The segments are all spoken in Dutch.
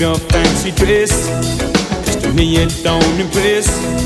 your fancy dress. Just to me it don't impress.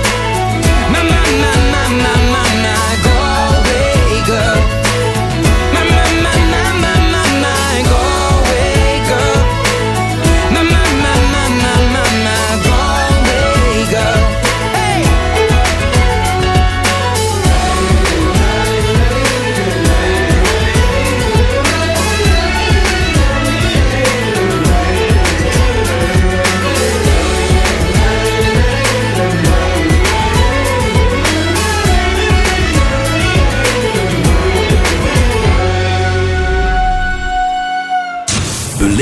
my, my, my, my.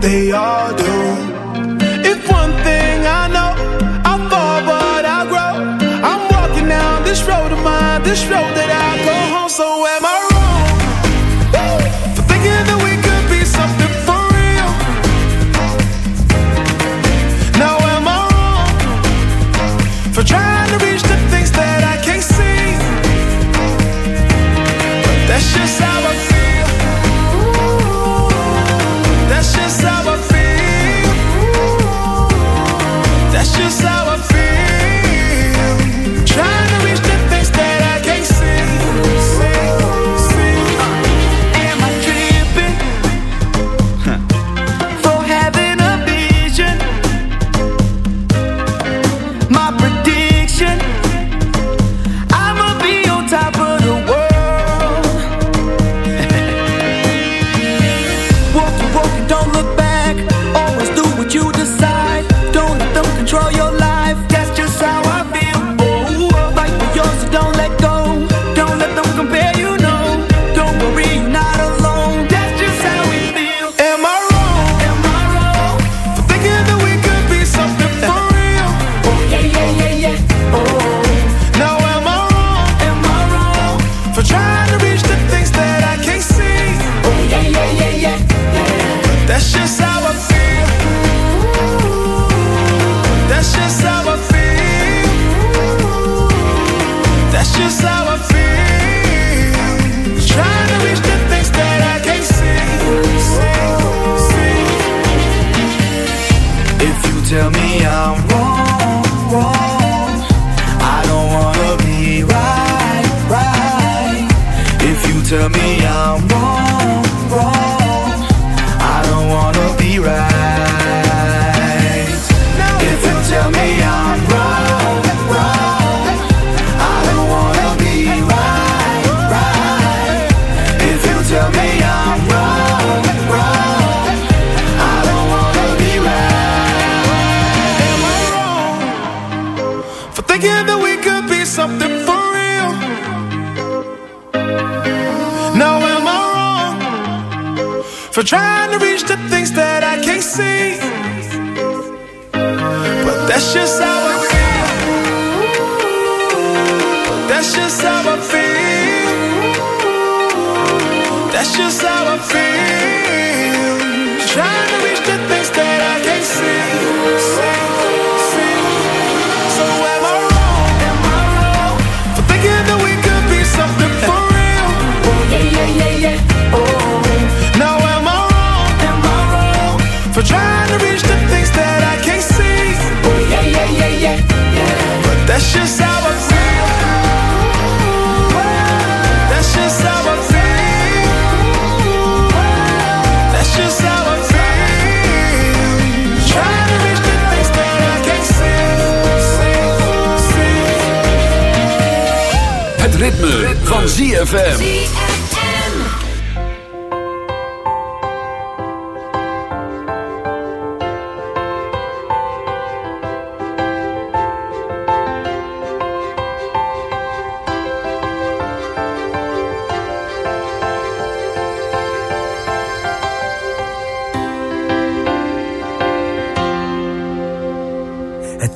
they all do. If one thing I know, I fall but I grow. I'm walking down this road of mine, this road that I go home. So am I.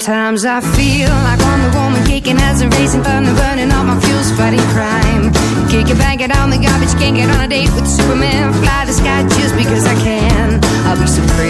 Sometimes I feel like Wonder Woman kicking as a racing thunder, burning all my fuels, fighting crime. Kick it, bang it on the garbage, can't get on a date with Superman. Fly the sky just because I can. I'll be so pretty,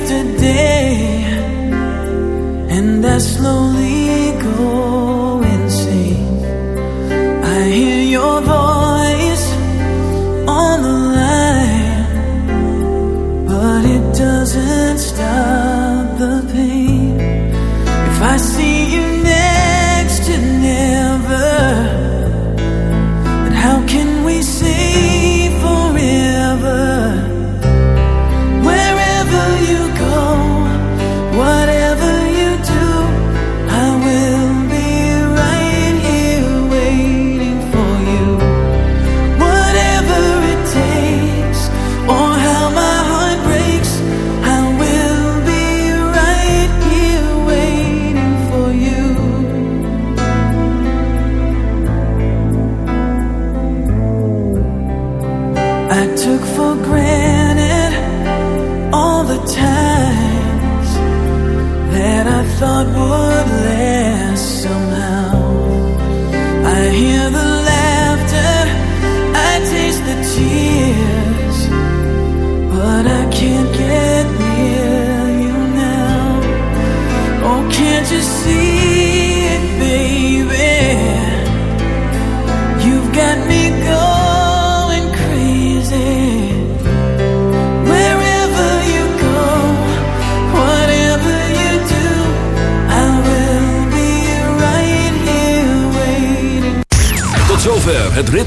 after and I slowly.